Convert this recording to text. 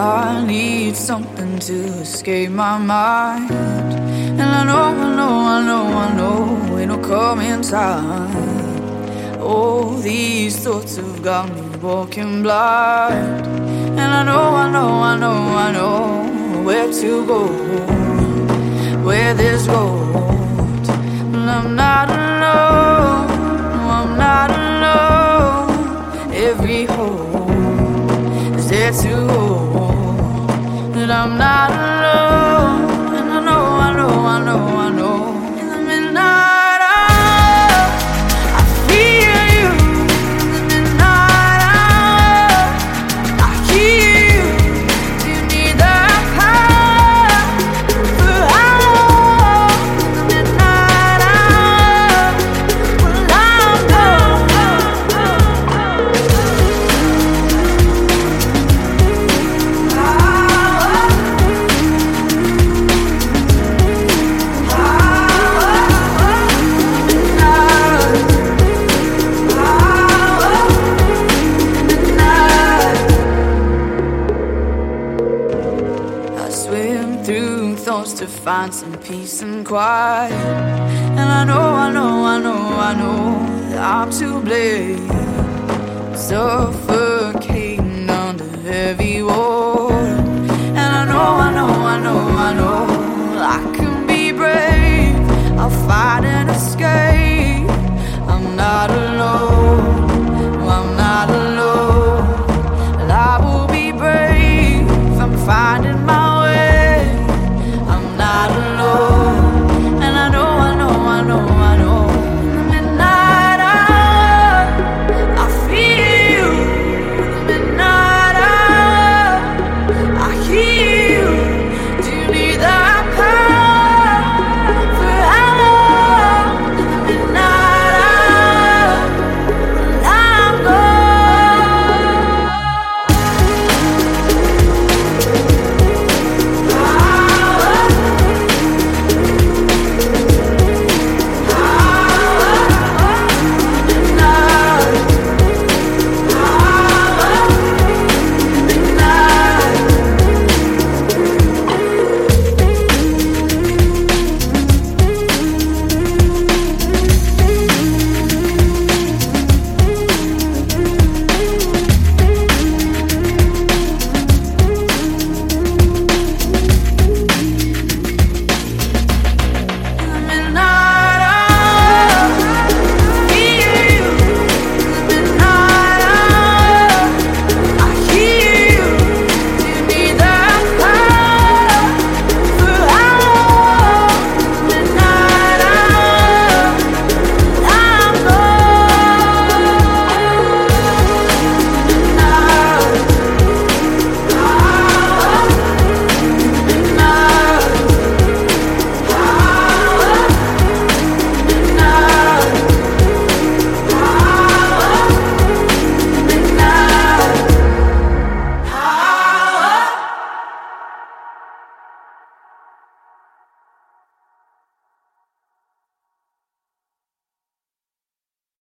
I need something to escape my mind. And I know, I know, I know, I know it'll come in time. Oh, these thoughts have got me walking blind. And I know, I know, I know, I know where to go, where there's gold. But I'm not alone, no, I'm not alone. Every hole is there to hold. Thoughts to find some peace and quiet. And I know, I know, I know, I know that I'm to blame. Suffer